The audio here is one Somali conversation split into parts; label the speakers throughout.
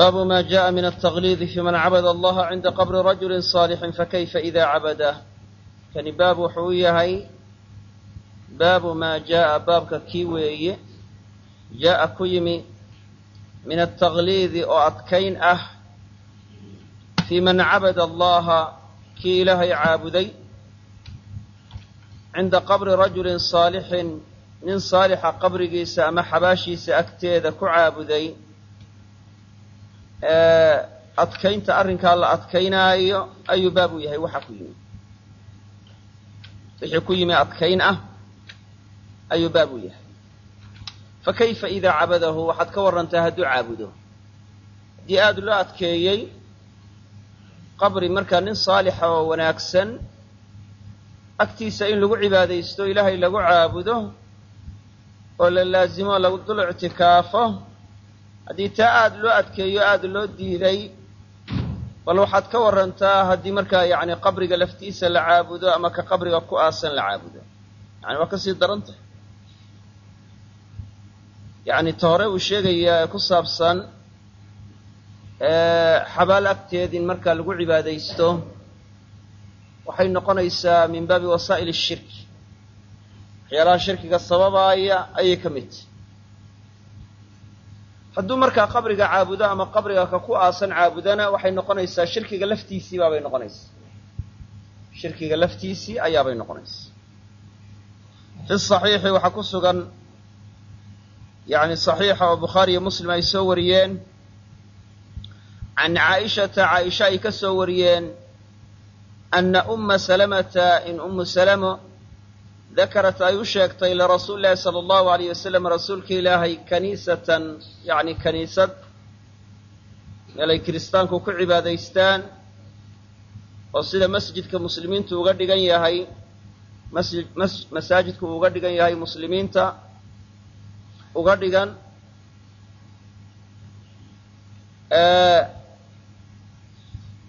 Speaker 1: باب ما جاء من التغليظ في من عبد الله عند قبر رجل صالح فكيف إذا عبده كان باب حويهي باب ما جاء بابك كيوي جاء كيمي من التغليظ أو أتكين أه في من عبد الله كي إلهي عابدي عند قبر رجل صالح nin saalixa qabrigiisa ama xabaashiisa agteeda ku caabuday adkaynta arrinkaa la adkaynaayo ayuu baab u yahay waxa ku yimi. Wixii ku yimi adkayn ah ayuu baab u yahay. Fa kayfa idaa cabadahu waxaad ka warrantaa hadduu caabudo. Haddii aada loo adkeeyey qabri markaa nin saalixa oo wanaagsan agtiisa in lagu cibaadaysto ilaahay lagu caabudo oo la laazimo lagu dul ictikaafo haddii taa aada loo adkeeyo aada loo diiday bal waxaad ka warantaa haddii markaa yacni qabriga laftiisa la caabudo ama ka qabriga ku aasan la caabudo. Yani waa ka sii daran tahay. Yacni ta hore uu sheegayaa ku saabsan xabaal agteed in markaa lagu cibaadaysto waxay noqonaysaa min baabi wasaa'il ashirki waxyaalaha shirkiga sababaaya ayay ka mid tahy hadduu markaa qabriga caabudo ama qabriga ka ku aasan caabudana waxay noqonaysaa shirkiga laftiisii baabay noqonaysaa. Shirkiga laftiisii ayaabay noqonaysaa. Fi saxiixi waxaa ku sugan yani saxiixa oo bukhaari iyo muslim ay soo wariyeen. Can caaishata caaisha ay ka soo wariyeen ana umma salamata in ummu salamo dakarat ay u sheegtay lirasuuli llahi sala allahu alayh wasalam rasuulka ilaahay kaniisatan yacni kaniisad meelay kiristaanku ku cibaadaystaan oo sida masjidka muslimiintu uga dhigan yahay masjid masaajidku uga dhigan yahay muslimiinta uga dhigan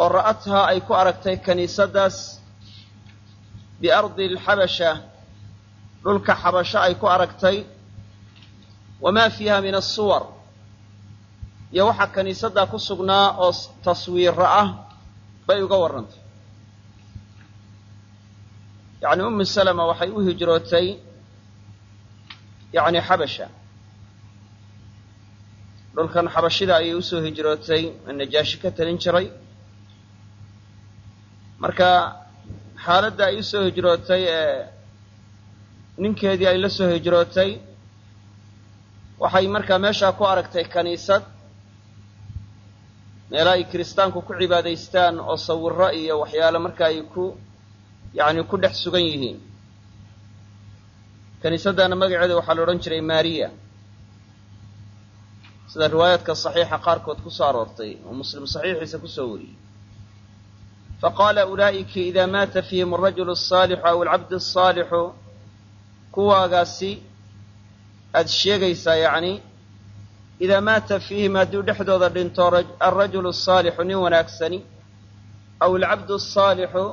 Speaker 1: oo ra'athaa ay ku aragtay kaniisadaas biardi alxabasha dhulka xabasho ay ku aragtay wamaa fiiha min asuwar iyo waxaa kiniisaddaa ku sugnaa oo taswiiro ah bay uga warrantay. Yacni ummu salama waxay u hijrootay yacni xabasha. Dhulkan xabashida ayay u soo hijrootay najaashi ka talin jiray. Marka xaaladda ay u soo hijrootay ee ninkeedii ay la soo hijrootay waxay markaa meeshaa ku aragtay kaniisad meela ay kiristaanku ku cibaadaystaan oo sawiro iyo waxyaale marka ay ku yacni ku dhex sugan yihiin. Kaniisaddaana magaceeda waxaa la odhan jiray maariya. Sida riwaayaadka saxiixa qaarkood ku soo aroortay oo muslim saxiixiisa ku soo wariyey. Faqaala ulaa'ika idaa maata fiihim alrajulu asaalixu aw alcabdu asaalixu kuwaagaasi aada sheegaysaa yacni idaa maata fiihim hadduu dhexdooda dhinto alrajulu asaalixu nin wanaagsani aw alcabdu asaalixu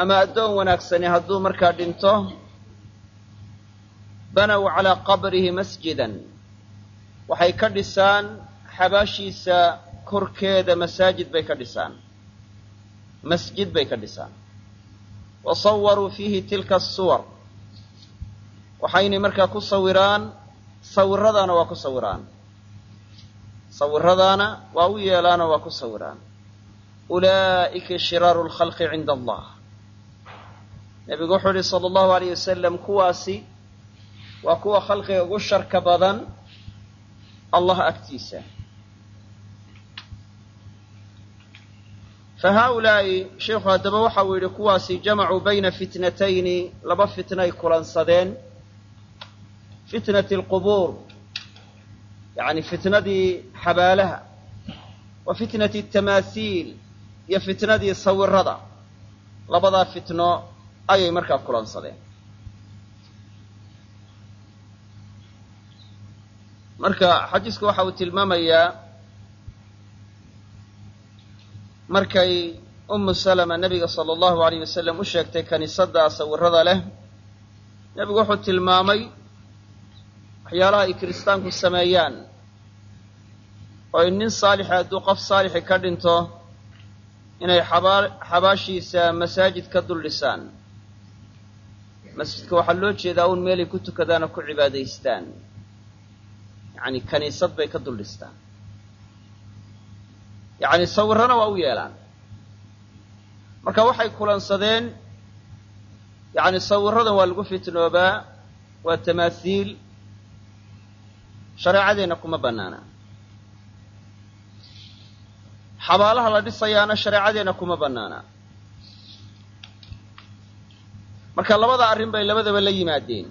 Speaker 1: ama addoon wanaagsani hadduu markaa dhinto banow calaa qabrihi masjidan. Waxay ka dhisaan xabaashiisa korkeeda masaajid bay ka dhisaan. Masjid bay ka dhisaan. Wa sawaruu fiihi tilka asuwar waxaynay markaa ku sawiraan sawiradaana waa ku sawiraan. Sawiradaana waa u yeelaanoo waa ku sawiraan. Ulaa'ika shiraaru lkhalqi cinda allah. Nebigu wuxuu yihi sala allahu alayh wasalam kuwaasi waa kuwa khalqiga ugu sharka badan allah agtiisa. Fa haaulaa'i sheikhu haddaba waxa uu yidhi kuwaasi jamacuu bayna fitnatayni laba fitnay kulansadeen fitnati alqubuur yacni fitnadii xabaalaha wa fitnati tamaasiil iyo fitnadii sawirada labadaa fitno ayay markaa kulansadeen. Marka xadiisku waxa uu tilmaamayaa markay ummu salama nebiga sala allahu alayh wasalam u sheegtay kaniisadda sawirada leh nebigu wuxuu tilmaamay waxyaalaha ay kiristaanku sameeyaan. Oo in nin saalixa hadduu qof saalixi ka dhinto inay xabaa xabaashiisa masaajid ka dul dhisaan masjidka waxaa loo jeedaa un meelay ku tukadaan oo ku cibaadaystaan. Yacni kaniisad bay ka dul dhistaan yacni sawirrana waa u yeelaan. Marka waxay kulansadeen yacni sawirradan waa lagu fitnoobaa waa tamaathiil shareecadeenna kuma bannaana. Xabaalaha la dhisayaana shareecadeenna kuma bannaana. Marka labada arrin bay labadaba la yimaadeen.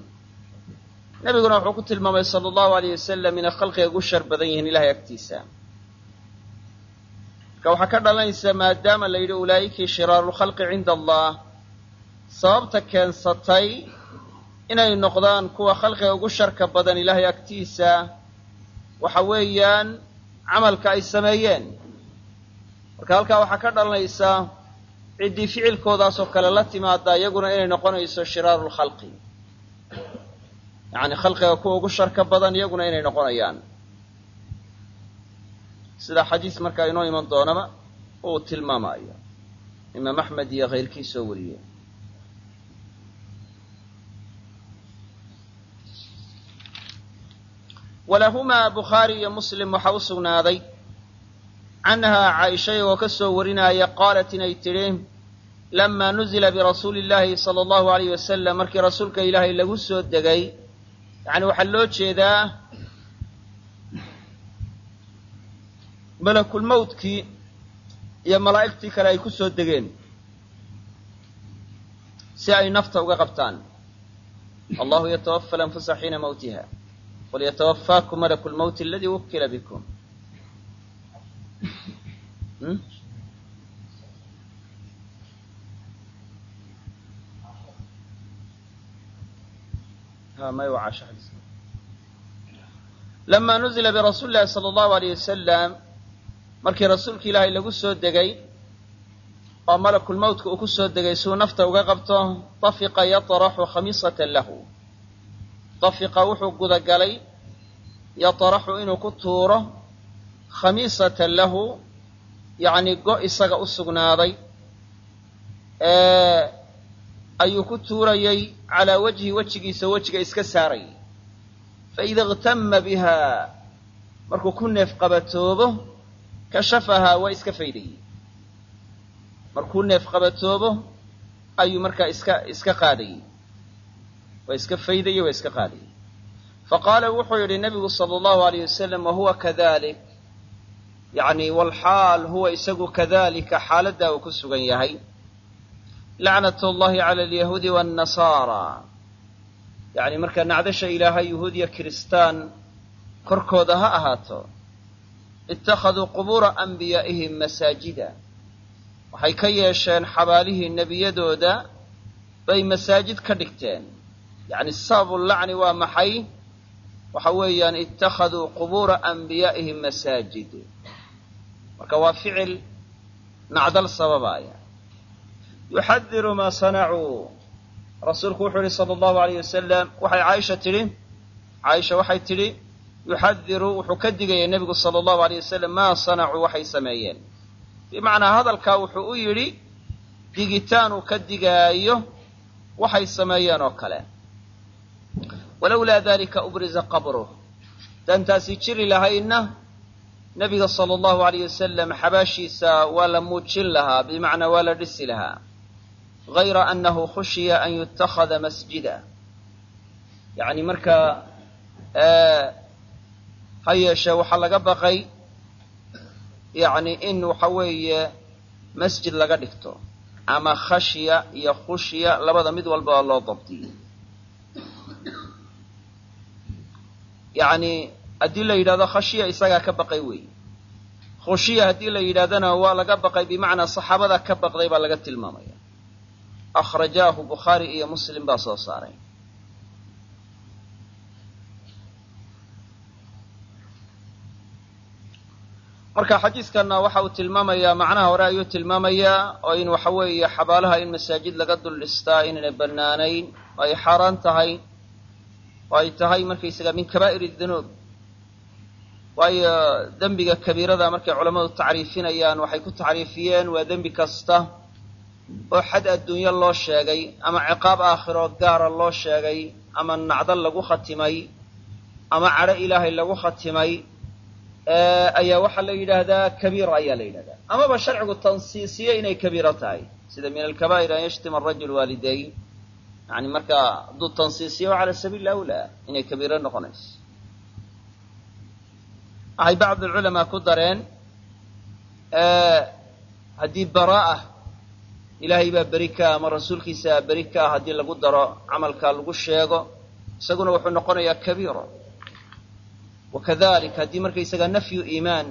Speaker 1: Nebiguna wuxuu ku tilmaamay sala allahu alayh wasalam inay khalqiga ugu shar badan yihiin ilahay agtiisa. Marka waxaa ka dhalanaysa maadaama la yidhi ulaa'ikii shiraarulkhalqi cinda allah. Sababta keensatay inay noqdaan kuwa khalqiga ugu sharka badan ilaahay agtiisa waxa weeyaan camalka ay sameeyeen. Marka halkaa waxaa ka dhalanaysa ciddii ficilkoodaasoo kale la timaada iyaguna inay noqonayso shiraaru lkhalqi khalqiga kuwa ugu sharka badan iyaguna inay noqonayaan. Sida xadiis markaa inoo iman doonaba uu tilmaamaayo. Imaam axmed iyo keyrkii soo walahumaa bukhaari iyo muslim waxaa u sugnaaday. Canhaa caaisha iyagoo ka soo warinaya qaalat inay tidhi lamaa nuzila birasuuli illaahi sala allahu alayh wasalam markii rasuulka ilaahay lagu soo degay. Yacni waxaa loo jeedaa malakulmawtkii iyo malaa'igtii kale ay ku soo degeen si ay nafta uga qabtaan. Allahu yatawafa alanfusa xiina mawtiha qul yatawafaakum malaku lmawti aladii wukila bikum lamaa nuzila birasuuli llahi sala allahu alayh wasalam markii rasuulka ilaahay lagu soo degay oo malakulmawtka uu ku soo degay suu nafta uga qabto tafiqa yatraxu khamiisatan lahu tafiqa wuxuu gudagalay yatraxu inuu ku tuuro khamiisatan lahu yacni go' isaga u sugnaaday ayuu ku tuurayay calaa wajhi wejigiisa wejiga iska saarayay faida iktama biha markuu ku neef qabatoobo kashafahaa waa iska faydayey markuu neef qabatoobo ayuu markaa iska iska qaadayey waa iska faydayey waa iska qaadayey faqaala wuxuu yidhi nabigu sala allahu alayh wasalam wahuwa kadalik yacni walxaal huwa isagu kadalika xaaladdaa uu ku sugan yahay. Lacnat allahi cala alyahuudi waannasaara yacni marka nacdasha ilaahay yuhuud iyo kiristaan korkooda ha ahaato. Ittakhaduu qubuura anbiyaa'ihim masaajida. Waxay ka yeesheen xabaalihii nebiyadooda bay masaajid ka dhigteen yacni sababu lacni waa maxay? Waxa weeyaan ittakhaduu qubuura anbiyaa'ihim masaajid. Marka waa ficil nacdal sababaaya. Yuxadiru maa sanacuu. Rasuulku wuxuu yihi sala allahu alayh wasalam waxay caaisha tidhi? Caaisha waxay tidhi yuxadiru wuxuu ka digayay nebigu sala allahu alayh wasalam maa sanacuu waxay sameeyeen. Bimacnaa hadalkaa wuxuu u yidhi digitaan uu ka digaayo waxay sameeyeen oo kale walowlaa dalika ubriza qabruh haddaan taasi jiri lahaydna nebiga sala allahu alayh wasalam xabaashiisa waa la muujin lahaa bimacnaa waa la dhisi lahaa. Gayra annahu khushiya an yutakhada masjida. Yacni marka ha yeeshee waxaa laga baqay yacni in waxa weeye masjid laga dhigto. Ama khashya iyo khushiya labada mid walba oo loo dabdiyey yacni haddii la yidhahdo khashiya isagaa ka baqay weeye khushiya haddii la yidhahdana waa laga baqay bimacnaa saxaabada ka baqday baa laga tilmaamaya. Akhrajaahu bukhaari iyo muslim baa soo saaray. Marka xadiiskanna waxa uu tilmaamayaa macnaha hore ayuu tilmaamayaa oo in waxa weeye xabaalaha in masaajid laga dul dhistaa inaynay bannaanayn oo ay xaaraan tahay oo ay tahay markaysaga min kabaa'ir dunuub? Waayo dembiga kabiirada markay culammadu tacriifinayaan waxay ku tacriifiyeen waa dembi kasta oo xad adduunyo loo sheegay ama ciqaab aakhiro gaara loo sheegay ama nacdal lagu khatimay ama cadho ilaahay lagu khatimay ayaa waxaa la yidhaahdaa kabiira ayaa la yidhahdaa amaba sharcigu tansiisiye inay kabiiro tahay. Sida min alkabaa'ir an yashtima arajul waalidayn yani markaa hadduu tansiisiyo cala sabiil awlaa inay kabiiro noqonayso. Waxay bacd alculamaa ku dareen haddii baraa'a ilaahay baa beri ka ama rasuulkiisa beri ka ah haddii lagu daro camalkaa lagu sheego isaguna wuxuu noqonayaa kabiiro. Wakadalik haddii markaysaga nafyu iimaan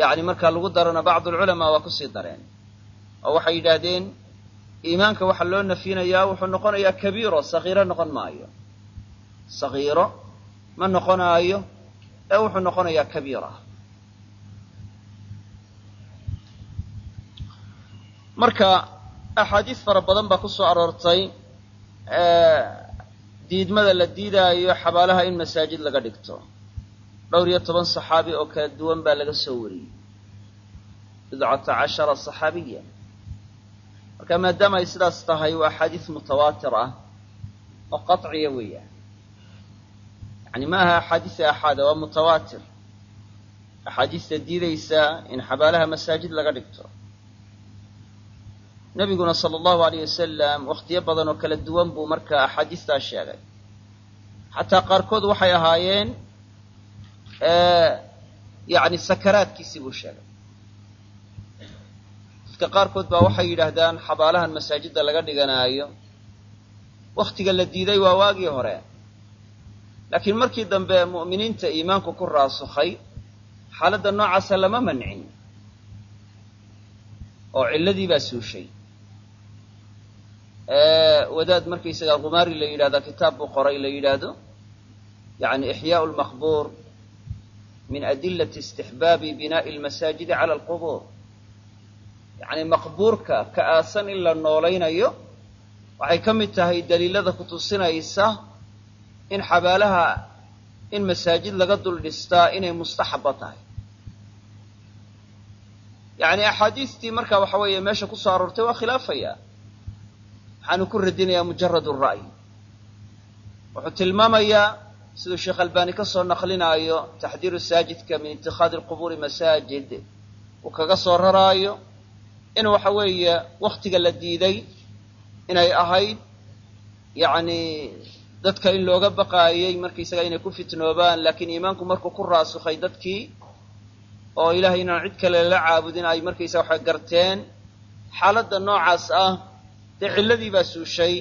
Speaker 1: yani markaa lagu darona bacdu alculamaa waa ku sii dareen. Oo waxay yidhaahdeen iimaanka waxaa loo nafyinayaa wuxuu noqonayaa kabiiro sagiiro noqon maayo. Sagiiro ma noqonaayo ee wuxuu noqonayaa kabiira. Marka axaadiis fara badan baa ku soo aroortay diidmada la diidaayo xabaalaha in masaajid laga dhigto. Dhowr iyo toban saxaabi oo kala duwan baa laga soo wariyey. Bidcata cashara saxaabiya marka maadaama ay sidaas tahay waa axaadiis mutawaatir ah oo qaciya weeyaan. Yani ma aha axaadiis axaada waa mutawaatir. Axaadiista diidaysa in xabaalaha masaajid laga dhigto. Nebiguna sala allahu alayh wasalam wakhtiyo badan oo kala duwan buu marka axaadiistaa sheegay. Xataa qaarkood waxay ahaayeen yani sakaraadkiisii buu sheegay dadka qaarkood baa waxay yidhaahdaan xabaalahan masaajidda laga dhiganaayo. Wakhtiga la diiday waa waagii hore. Laakiin markii dambe mu'miniinta iimaanku ku raasukhay xaaladda noocaasa lama mancin oo cilladii baa suushay. Wadaad markaysagaa kumaari la yidhahda kitaab buu qoray la yidhaahdo yani ixyaau lmaqbuur min adilati istixbaabi binaa'i almasaajidi cala alqubuur yacni maqbuurka ka aasan in la noolaynayo waxay ka mid tahay daliilada ku tusinaysa in xabaalaha in masaajid laga dul dhistaa inay mustaxaba tahay. Yacni axaadiistii marka waxa weeye meesha ku soo aroortay waa khilaafaya. Waxaanu ku radinayaa mujarad ra'yi wuxuu tilmaamayaa siduu sheekh albani ka soo naqlinaayo taxdiiru saajidka min itikhaadi alqubuuri masaajid. Uu kaga soo raraayo in waxa weeye wakhtiga la diiday inay ahayd yacni dadka in looga baqaayey markaysaga inay ku fitnoobaan laakiin iimaanku markuu ku raasukhay dadkii oo ilaahay inaan cid kale la caabudin ay markaysaga waxay garteen xaaladda noocaas ah dee cilladii baa suushay.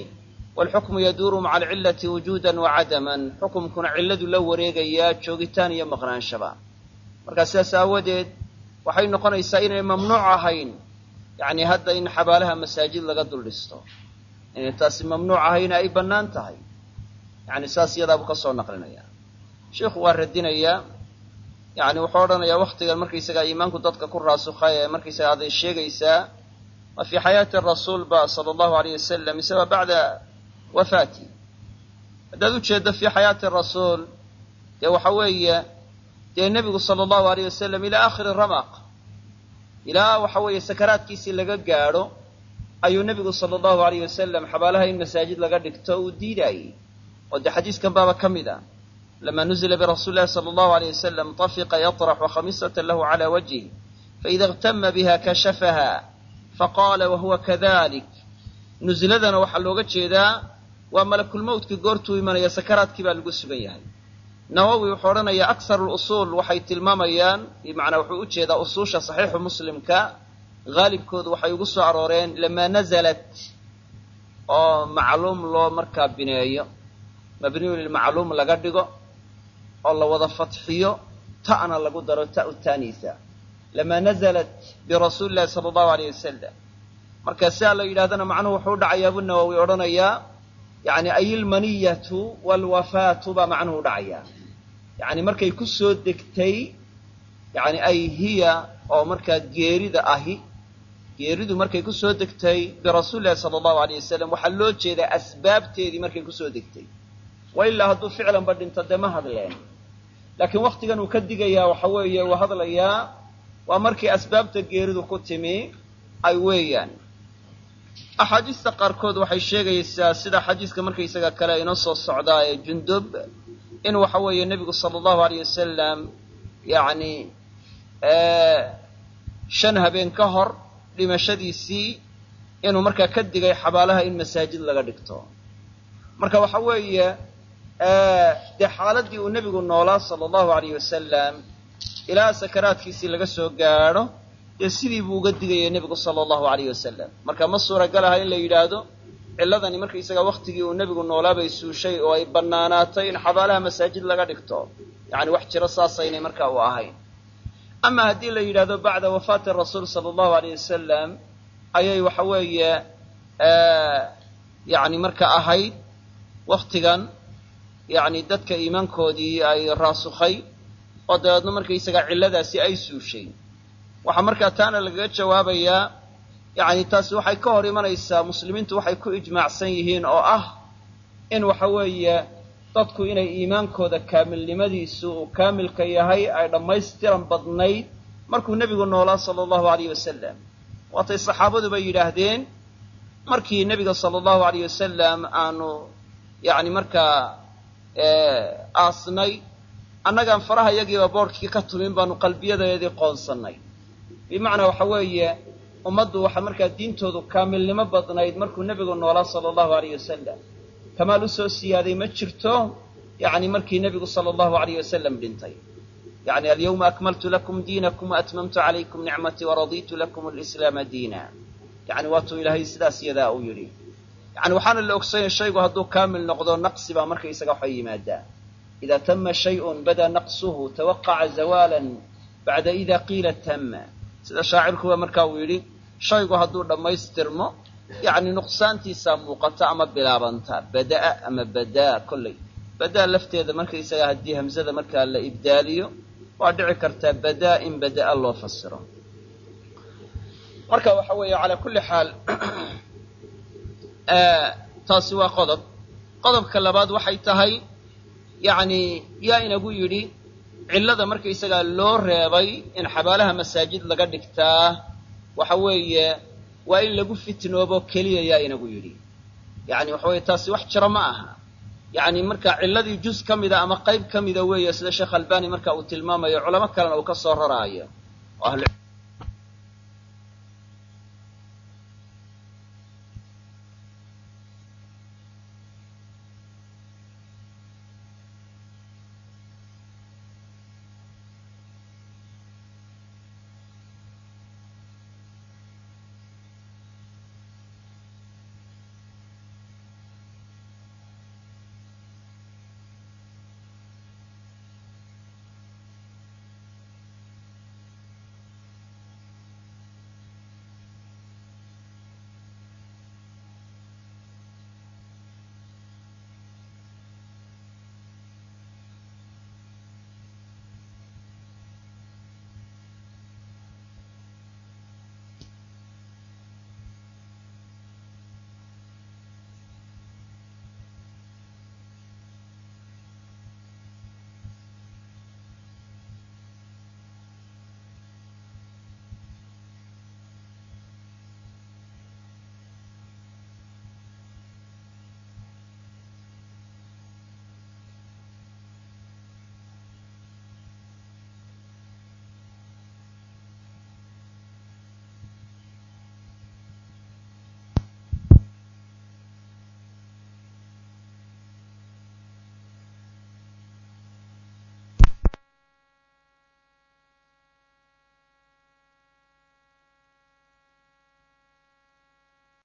Speaker 1: Waalxukmu yaduuru maca alcillati wujuudan wa cadaman. Xukumkuna cilladu la wareegayaa joogitaan iyo maqnaanshaba markaa sidaas aawadeed waxay noqonaysaa inay mamnuuc ahayn yacni hadda in xabaalaha masaajid laga dul dhisto inay taasi mamnuuc ahayna ay bannaan tahay. Yani saas iyadaabuu ka soo naqlinaya. Sheikhu waa radinayaa yani wuxuu odhanayaa waktigan markaysagaa iimaanku dadka ku raasukha ee markaysaga aday sheegaysaa waa fii xayaati rasuul ba sala allahu alayh wasalam waa bacda wafaati. Haddaad ujeeddo fii xayaati rasuul dee waxa weeye dee nebigu sala allahu alayh wasalam ilaa aakhiri ramaq ilaa waxa weeye sakaraadkiisii laga gaadho ayuu nebigu sala allahu alayh wasalam xabaalaha in masaajid laga dhigto uu diidaayey oo dee xadiiskan baaba ka mid ah. Lama nuzila birasuuli llahi sala allahu alayh wasalam tafiqa yaطraxu khamisatan lahu cala wajhi faida اgtama biha kashafaha faqaala wahuwa kadalik nuziladana waxaa looga jeedaa waa malakulmowtkii goortuu imanaya sakaraadkii baa lagu sugan yahay nawowi wuxuu odhanayaa akhar lusuul waxay tilmaamayaan bimacnaa wuxuu u jeedaa usuusha saxiixu muslimka. Haalibkoodu waxay ugu soo arooreen lamaa nazalat oo macluum loo markaa bineeyo. Mabniyu lilmacluum laga dhigo oo la wada fatxiyo ta'na lagu daro ta'u taaniisa. Lamaa nazalat birasuuli llahi sala allahu aleyh wasalam marka sidaa la yidhahdana macnuhu wuxuu dhacayaa bu nawowi odhanayaa yani ayilmaniyatu waalwafaatu baa macnuhu dhacayaa yani markay ku soo degtay yani ay hiya oo markaa geerida ahi geeridu markay ku soo degtay birasuuli sala allahu aleyh wasalam waxaa loo jeedaa asbaabteedii markay ku soo degtay. Wa hadduu ficlanba dhinto dee ma hadleen. Laakiin waktigan uu ka digayaa waxa weeye uu hadlayaa waa markii asbaabta geeridu ku timi ay weeyaan axaadiista qaarkood waxay sheegaysaa sida xadiiska markaysaga kale inoo soo socdaa ee jundub in waxa weeye nebigu sala allahu aleyh wasalam yacni shan habeen ka hor dhimashadiisii inuu markaa ka digay xabaalaha in masaajid laga dhigto. Marka waxa weeye dee xaaladdii uu nebigu noolaa sala allahu aleyh wasalam ilaa sakaraadkiisii laga soo gaadho dee sidii buu uga digayay nebigu sala allahu aleyh wasalam marka ma suuragal aha in la yidhaahdo cilladani markaysaga waktigii uu nebigu noolaabay suushay oo ay bannaanaatay in xabaalaha masaajid laga dhigto. Yacni wax jiro saasaynay marka u ahayn. Ama haddii la yidhahdo bacda wafaati rasuul sala allahu aleyh wasalam ayay waxa weeye yani marka ahayd waktigan yani dadka iimaankoodii ay raasukhay oo dabeedna markaysaga cilladaasi ay suushay waxaa markaa taana lagaga jawaabayaa yani taasi waxay ka hor imanaysaa muslimiintu waxay ku ijmaacsan yihiin oo ah in waxa weeye dadku inay iimaankooda kaamilnimadiisu uu kaamilka yahay ay dhammaystiran badnayd markuu nebigu noolaa sala allahu aleyh wasalam waatay saxaabaduba yidhaahdeen markii nebiga sala allahu aleyh wasalam aanu yani markaa aasnay annagaan faraha yagiiba boodhkii ka tumin baanu qalbiyadeedii qoonsannay bimacnaa waxa weeye ummaddu waxaa markaa diintoodu kaamilnimo badnayd markuu nebigu noolaa sala allahu aleyh wasalam kamaal u soo siyaaday ma jirto yani markii nebigu sala allahu aleyh wasalam dhintay. Yani alyawma akmaltu lakum diinakum waatmamtu calaykum nicmatii waraditu lakum alislaama diina. Yani waatuu ilaahay sidaas yadaa uu yidhi. Yani waxaana la ogsanyay shaygu hadduu kaamil noqdo naqsi baa markaysaga waxa yimaadaa. Ida tama shayun bada naqsuhu tawaqaca zawaalan bacda ida qiila tama sida shaacirkuba marka uu yidhi shaygu hadduu dhammaystirmo yani nuqsaantiisaa muuqata ama bilaabanta bada'a ama badaa kolley. Badaa lafteeda markaysaga haddii hamzada markaa la ibdaaliyo waa dhici kartaa badaa in bada'a loo fasiro marka waxa weeye calaa kulli xaal taasi waa qodob. Qodobka labaad waxay tahay yacni yaa inagu yidhi cillada markaysagaa loo reebay in xabaalaha masaajid laga dhigtaa waxa weeye waa in lagu fitnoobo keliya yaa inagu yidhi. Yani waxa weye taasi wax jiro ma aha. Yani marka cilladii juz ka mida ama qayb ka mida weeye sida sheekh albani marka uu tilmaamayo culamo kalena uu ka soo raraayo